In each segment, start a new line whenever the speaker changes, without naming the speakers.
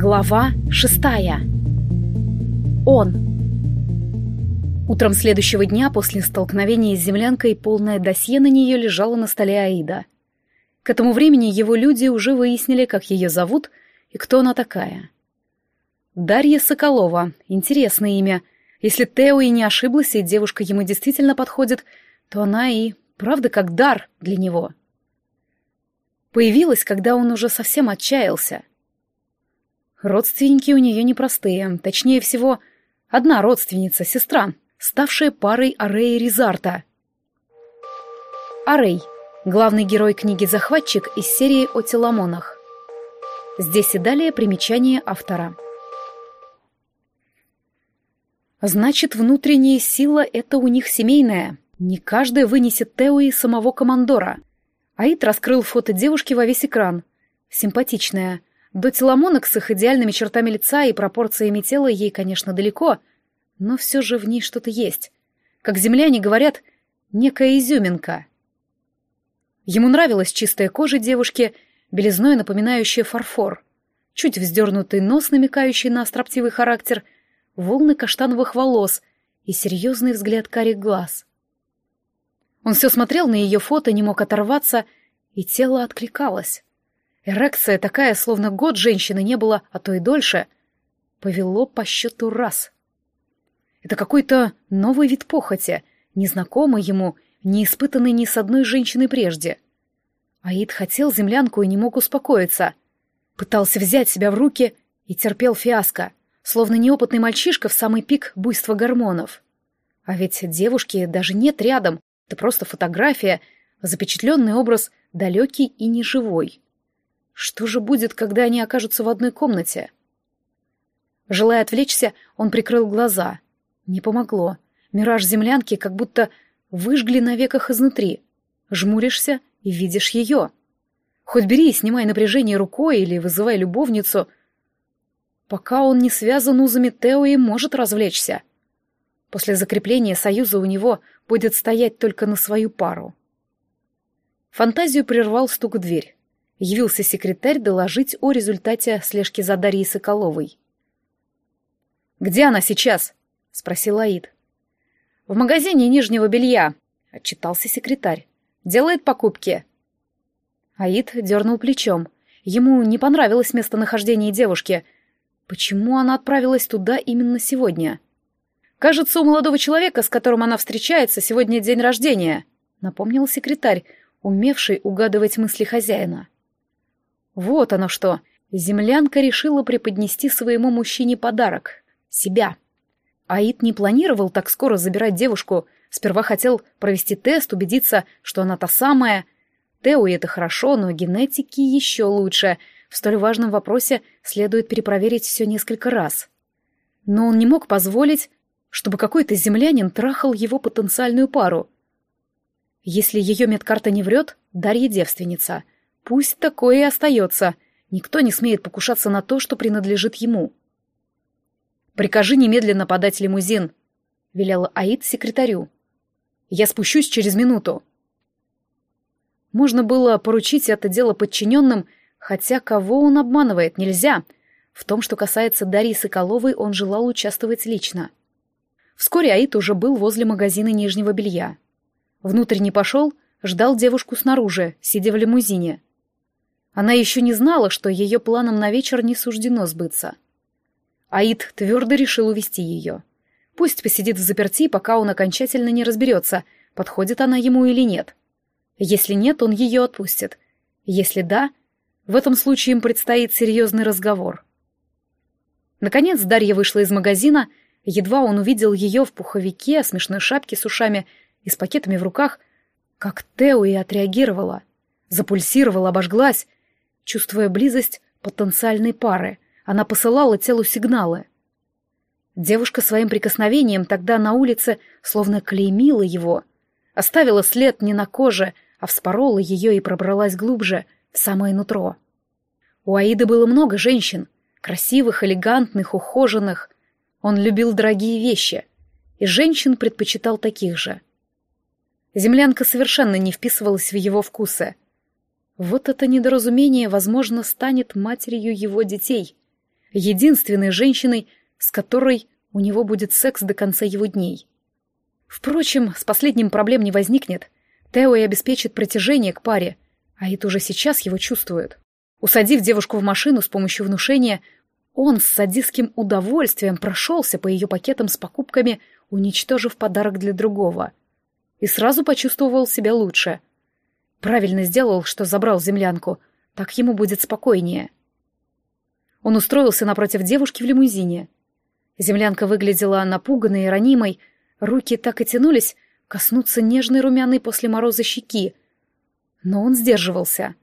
Глава шестая. Он. Утром следующего дня после столкновения с землянкой полное досье на нее лежало на столе Аида. К этому времени его люди уже выяснили, как ее зовут и кто она такая. Дарья Соколова. Интересное имя. Если Тео и не ошиблась, и девушка ему действительно подходит, то она и правда как дар для него. Появилась, когда он уже совсем отчаялся — Родственники у нее непростые, точнее всего, одна родственница, сестра, ставшая парой Ареи Ризарта. Арей — главный герой книги «Захватчик» из серии о Теламонах. Здесь и далее примечание автора. Значит, внутренняя сила — это у них семейная. Не каждая вынесет Тео и самого командора. Аид раскрыл фото девушки во весь экран. Симпатичная — до Теламонок с их идеальными чертами лица и пропорциями тела ей, конечно, далеко, но все же в ней что-то есть. Как земляне говорят, некая изюминка. Ему нравилась чистая кожа девушки, белизной напоминающая фарфор, чуть вздернутый нос, намекающий на строптивый характер, волны каштановых волос и серьезный взгляд карих глаз. Он все смотрел на ее фото, не мог оторваться, и тело откликалось. Эрекция такая, словно год женщины не было, а то и дольше. Повело по счету раз. Это какой-то новый вид похоти, незнакомый ему, не испытанный ни с одной женщиной прежде. Аид хотел землянку и не мог успокоиться. Пытался взять себя в руки и терпел фиаско, словно неопытный мальчишка в самый пик буйства гормонов. А ведь девушки даже нет рядом, это просто фотография, запечатленный образ далекий и неживой. Что же будет, когда они окажутся в одной комнате? Желая отвлечься, он прикрыл глаза. Не помогло. Мираж землянки как будто выжгли на веках изнутри. Жмуришься и видишь ее. Хоть бери и снимай напряжение рукой или вызывай любовницу. Пока он не связан узами Тео и может развлечься. После закрепления союза у него будет стоять только на свою пару. Фантазию прервал стук в дверь явился секретарь доложить о результате слежки за Дарьей Соколовой. «Где она сейчас?» — спросил Аид. «В магазине нижнего белья», — отчитался секретарь. «Делает покупки». Аид дернул плечом. Ему не понравилось местонахождение девушки. Почему она отправилась туда именно сегодня? «Кажется, у молодого человека, с которым она встречается, сегодня день рождения», — напомнил секретарь, умевший угадывать мысли хозяина. Вот оно что. Землянка решила преподнести своему мужчине подарок. Себя. Аид не планировал так скоро забирать девушку. Сперва хотел провести тест, убедиться, что она та самая. Тео это хорошо, но генетики еще лучше. В столь важном вопросе следует перепроверить все несколько раз. Но он не мог позволить, чтобы какой-то землянин трахал его потенциальную пару. Если ее медкарта не врет, Дарья девственница — Пусть такое и остается. Никто не смеет покушаться на то, что принадлежит ему. «Прикажи немедленно подать лимузин», — велела Аид секретарю. «Я спущусь через минуту». Можно было поручить это дело подчиненным, хотя кого он обманывает, нельзя. В том, что касается Дарьи Соколовой, он желал участвовать лично. Вскоре Аид уже был возле магазина нижнего белья. Внутрь не пошел, ждал девушку снаружи, сидя в лимузине. Она еще не знала, что ее планам на вечер не суждено сбыться. Аид твердо решил увести ее. Пусть посидит в заперти, пока он окончательно не разберется, подходит она ему или нет. Если нет, он ее отпустит. Если да, в этом случае им предстоит серьезный разговор. Наконец Дарья вышла из магазина, едва он увидел ее в пуховике, смешной шапке с ушами и с пакетами в руках, как Тео и отреагировала. Запульсировала, обожглась, Чувствуя близость потенциальной пары, она посылала телу сигналы. Девушка своим прикосновением тогда на улице словно клеймила его, оставила след не на коже, а вспорола ее и пробралась глубже, в самое нутро. У Аиды было много женщин, красивых, элегантных, ухоженных. Он любил дорогие вещи, и женщин предпочитал таких же. Землянка совершенно не вписывалась в его вкусы — вот это недоразумение, возможно, станет матерью его детей. единственной женщиной, с которой у него будет секс до конца его дней. Впрочем, с последним проблем не возникнет. Тео и обеспечит протяжение к паре, а это уже сейчас его чувствует. Усадив девушку в машину с помощью внушения, он с садистским удовольствием прошелся по ее пакетам с покупками, уничтожив подарок для другого. И сразу почувствовал себя лучше. Правильно сделал, что забрал землянку, так ему будет спокойнее. Он устроился напротив девушки в лимузине. Землянка выглядела напуганной и ранимой, руки так и тянулись коснуться нежной румяной после мороза щеки. Но он сдерживался.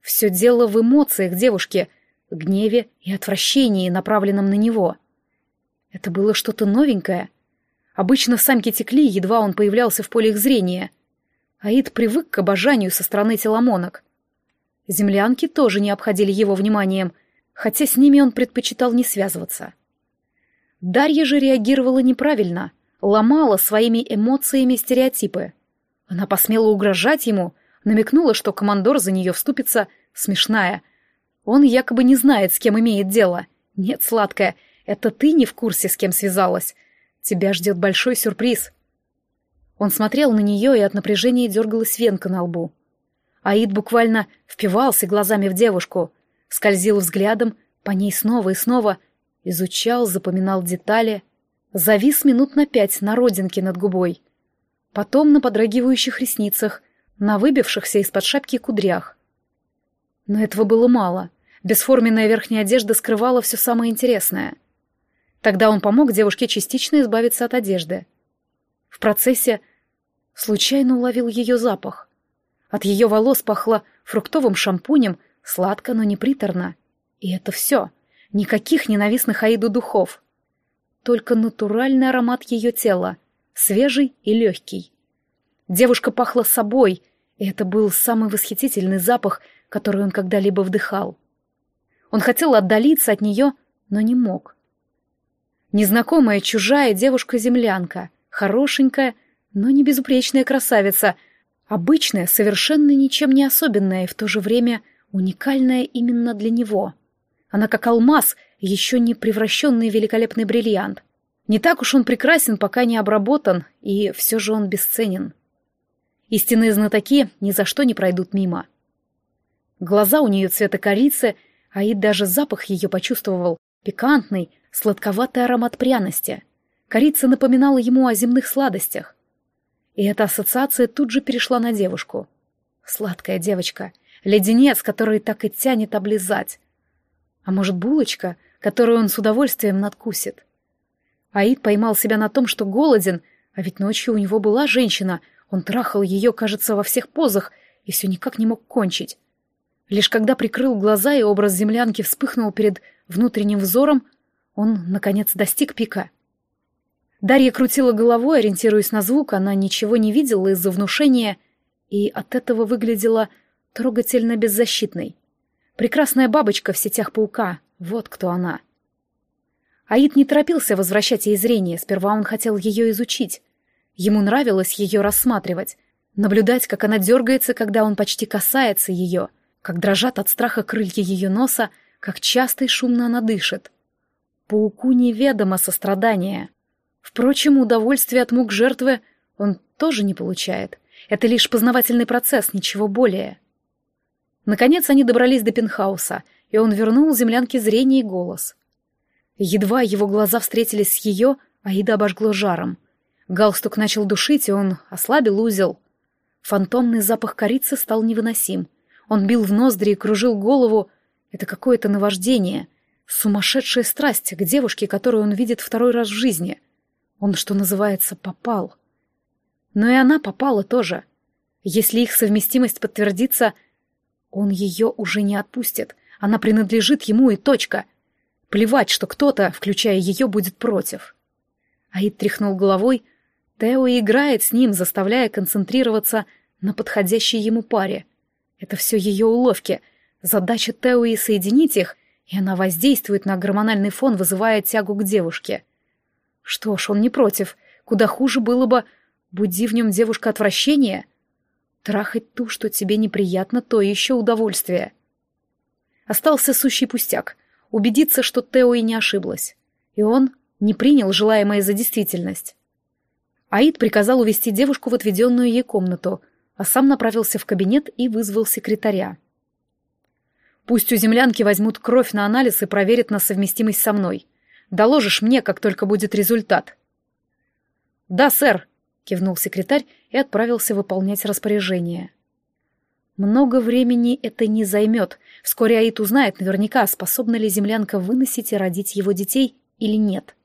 Все дело в эмоциях девушки, гневе и отвращении, направленном на него. Это было что-то новенькое. Обычно самки текли, едва он появлялся в поле их зрения. Аид привык к обожанию со стороны теломонок. Землянки тоже не обходили его вниманием, хотя с ними он предпочитал не связываться. Дарья же реагировала неправильно, ломала своими эмоциями стереотипы. Она посмела угрожать ему, намекнула, что командор за нее вступится, смешная. Он якобы не знает, с кем имеет дело. Нет, сладкая, это ты не в курсе, с кем связалась. Тебя ждет большой сюрприз. Он смотрел на нее, и от напряжения дергалась венка на лбу. Аид буквально впивался глазами в девушку, скользил взглядом по ней снова и снова, изучал, запоминал детали, завис минут на пять на родинке над губой, потом на подрагивающих ресницах, на выбившихся из-под шапки кудрях. Но этого было мало. Бесформенная верхняя одежда скрывала все самое интересное. Тогда он помог девушке частично избавиться от одежды. В процессе случайно уловил ее запах. От ее волос пахло фруктовым шампунем, сладко, но не приторно. И это все. Никаких ненавистных Аиду духов. Только натуральный аромат ее тела, свежий и легкий. Девушка пахла собой, и это был самый восхитительный запах, который он когда-либо вдыхал. Он хотел отдалиться от нее, но не мог. Незнакомая чужая девушка-землянка, хорошенькая, но не безупречная красавица, обычная, совершенно ничем не особенная и в то же время уникальная именно для него. Она как алмаз, еще не превращенный в великолепный бриллиант. Не так уж он прекрасен, пока не обработан, и все же он бесценен. Истинные знатоки ни за что не пройдут мимо. Глаза у нее цвета корицы, а и даже запах ее почувствовал, пикантный, сладковатый аромат пряности. Корица напоминала ему о земных сладостях. И эта ассоциация тут же перешла на девушку. Сладкая девочка, леденец, который так и тянет облизать. А может, булочка, которую он с удовольствием надкусит. Аид поймал себя на том, что голоден, а ведь ночью у него была женщина — он трахал ее, кажется, во всех позах и все никак не мог кончить. Лишь когда прикрыл глаза и образ землянки вспыхнул перед внутренним взором, он, наконец, достиг пика. Дарья крутила головой, ориентируясь на звук, она ничего не видела из-за внушения и от этого выглядела трогательно беззащитной. Прекрасная бабочка в сетях паука, вот кто она. Аид не торопился возвращать ей зрение, сперва он хотел ее изучить. Ему нравилось ее рассматривать, наблюдать, как она дергается, когда он почти касается ее, как дрожат от страха крылья ее носа, как часто и шумно она дышит. Пауку неведомо сострадание. Впрочем, удовольствие от мук жертвы он тоже не получает. Это лишь познавательный процесс, ничего более. Наконец они добрались до пентхауса, и он вернул землянке зрение и голос. Едва его глаза встретились с ее, Аида обожгло жаром — Галстук начал душить, и он ослабил узел. Фантомный запах корицы стал невыносим. Он бил в ноздри и кружил голову. Это какое-то наваждение. Сумасшедшая страсть к девушке, которую он видит второй раз в жизни. Он, что называется, попал. Но и она попала тоже. Если их совместимость подтвердится, он ее уже не отпустит. Она принадлежит ему и точка. Плевать, что кто-то, включая ее, будет против. Аид тряхнул головой, Тео играет с ним, заставляя концентрироваться на подходящей ему паре. Это все ее уловки. Задача Тео и соединить их, и она воздействует на гормональный фон, вызывая тягу к девушке. Что ж, он не против. Куда хуже было бы, буди в нем девушка отвращения. Трахать ту, что тебе неприятно, то еще удовольствие. Остался сущий пустяк. убедиться, что Тео и не ошиблась. И он не принял желаемое за действительность. Аид приказал увести девушку в отведенную ей комнату, а сам направился в кабинет и вызвал секретаря. «Пусть у землянки возьмут кровь на анализ и проверят на совместимость со мной. Доложишь мне, как только будет результат». «Да, сэр», — кивнул секретарь и отправился выполнять распоряжение. Много времени это не займет. Вскоре Аид узнает наверняка, способна ли землянка выносить и родить его детей или нет.